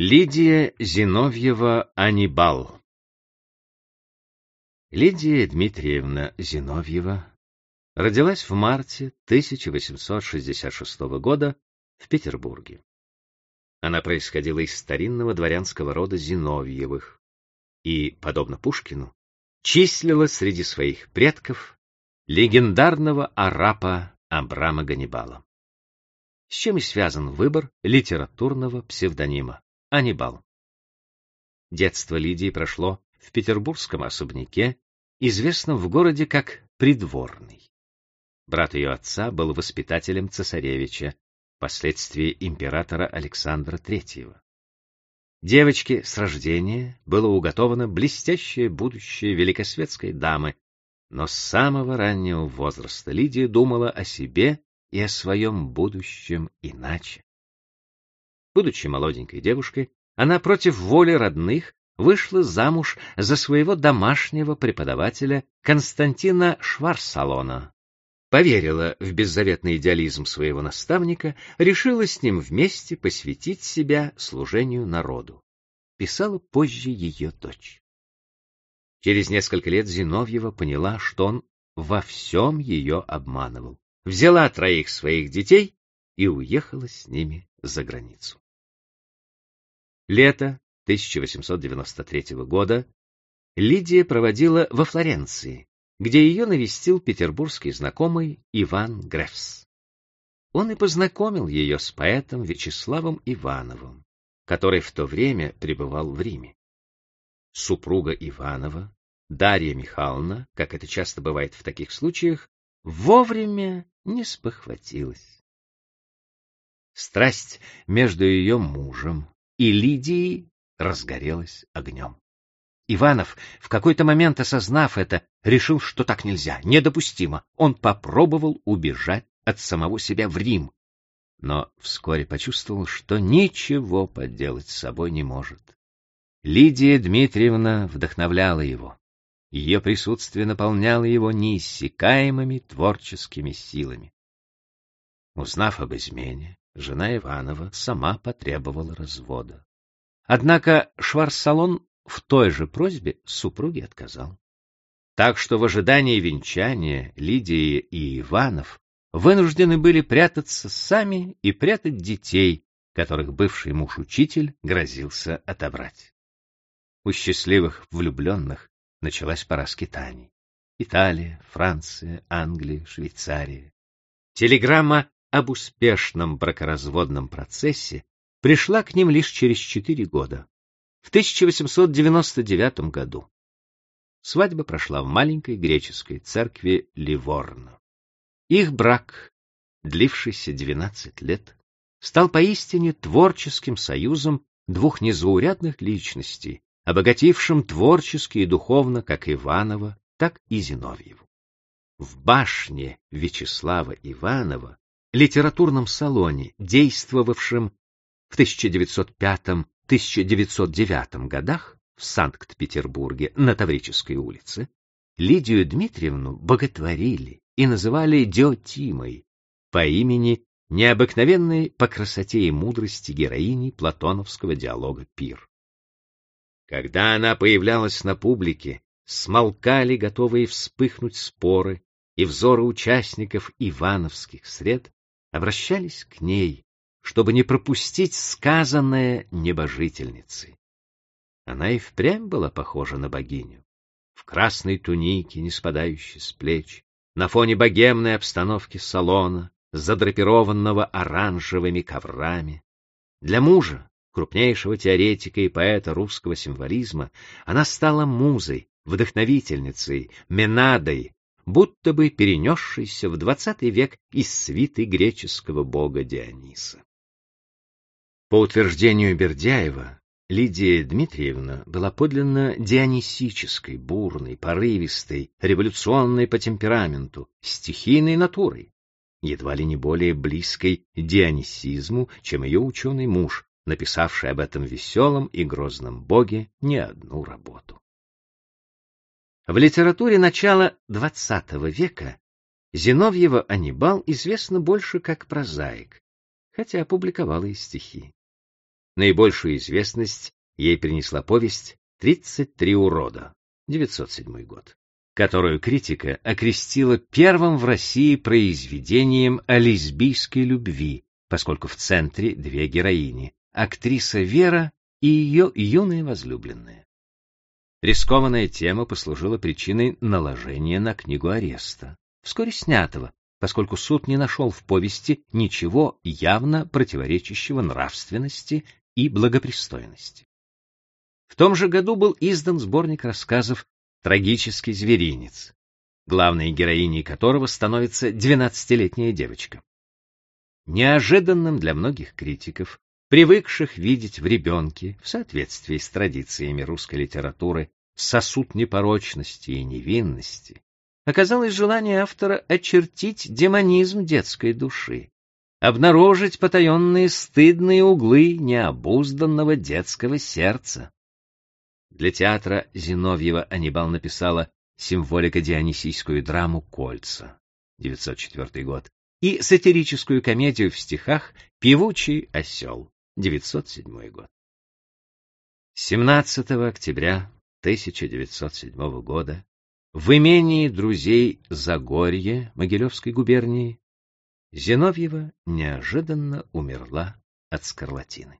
Лидия Зиновьева Анибал Лидия Дмитриевна Зиновьева родилась в марте 1866 года в Петербурге. Она происходила из старинного дворянского рода Зиновьевых и, подобно Пушкину, числила среди своих предков легендарного арапа Абрама Ганнибала. С чем и связан выбор литературного псевдонима Анибал. Детство Лидии прошло в петербургском особняке, известном в городе как Придворный. Брат ее отца был воспитателем цесаревича, впоследствии императора Александра III. Девочке с рождения было уготовано блестящее будущее великосветской дамы, но с самого раннего возраста Лидия думала о себе и о своем будущем иначе. Будучи молоденькой девушкой, она против воли родных вышла замуж за своего домашнего преподавателя Константина Шварсалона. Поверила в беззаветный идеализм своего наставника, решила с ним вместе посвятить себя служению народу. Писала позже ее дочь. Через несколько лет Зиновьева поняла, что он во всем ее обманывал. Взяла троих своих детей и уехала с ними за границу. Лето 1893 года Лидия проводила во Флоренции, где ее навестил петербургский знакомый Иван Грефс. Он и познакомил ее с поэтом Вячеславом Ивановым, который в то время пребывал в Риме. Супруга Иванова, Дарья Михайловна, как это часто бывает в таких случаях, вовремя не спохватилась. Страсть между ее мужем и Лидией разгорелась огнем. Иванов, в какой-то момент осознав это, решил, что так нельзя, недопустимо. Он попробовал убежать от самого себя в Рим, но вскоре почувствовал, что ничего поделать с собой не может. Лидия Дмитриевна вдохновляла его. Ее присутствие наполняло его неиссякаемыми творческими силами. Узнав об измене, жена Иванова сама потребовала развода. Однако Шварцсалон в той же просьбе супруге отказал. Так что в ожидании венчания Лидия и Иванов вынуждены были прятаться сами и прятать детей, которых бывший муж-учитель грозился отобрать. У счастливых влюбленных началась пора скитаний. Италия, Франция, Англия, Швейцария. Телеграмма об успешном бракоразводном процессе пришла к ним лишь через четыре года, в 1899 году. Свадьба прошла в маленькой греческой церкви Ливорно. Их брак, длившийся 12 лет, стал поистине творческим союзом двух незаурядных личностей, обогатившим творчески и духовно как Иванова, так и Зиновьеву. В башне Вячеслава Иванова, литературном салоне, действовавшем в 1905-1909 годах в Санкт-Петербурге на Таврической улице, Лидию Дмитриевну боготворили и называли Диотимой по имени необыкновенной по красоте и мудрости героини платоновского диалога «Пир». Когда она появлялась на публике, смолкали готовые вспыхнуть споры, и взоры участников ивановских сред обращались к ней, чтобы не пропустить сказанное небожительницей. Она и впрямь была похожа на богиню. В красной тунике, не спадающей с плеч, на фоне богемной обстановки салона, задрапированного оранжевыми коврами. Для мужа, крупнейшего теоретика и поэта русского символизма, она стала музой, вдохновительницей, менадой, будто бы перенесшейся в двадцатый век из свиты греческого бога Диониса. По утверждению Бердяева, Лидия Дмитриевна была подлинно дионисической, бурной, порывистой, революционной по темпераменту, стихийной натурой, едва ли не более близкой дионисизму, чем ее ученый муж, написавший об этом веселом и грозном боге не одну работу. В литературе начала XX века Зиновьева Анибал известна больше как прозаик, хотя опубликовала и стихи. Наибольшую известность ей принесла повесть «33 урода» 907 год, которую критика окрестила первым в России произведением о лесбийской любви, поскольку в центре две героини — актриса Вера и ее юная возлюбленная. Рискованная тема послужила причиной наложения на книгу ареста, вскоре снятого, поскольку суд не нашел в повести ничего явно противоречащего нравственности и благопристойности. В том же году был издан сборник рассказов «Трагический зверинец», главной героиней которого становится двенадцатилетняя девочка. Неожиданным для многих критиков, привыкших видеть в ребенке, в соответствии с традициями русской литературы, сосуд непорочности и невинности, оказалось желание автора очертить демонизм детской души, обнаружить потаенные стыдные углы необузданного детского сердца. Для театра Зиновьева Анибал написала символико-дионисийскую драму «Кольца» 904 год и сатирическую комедию в стихах «Певучий осел» 907 год. 17 октября 1907 года в имении друзей Загорье Могилевской губернии Зиновьева неожиданно умерла от скарлатины.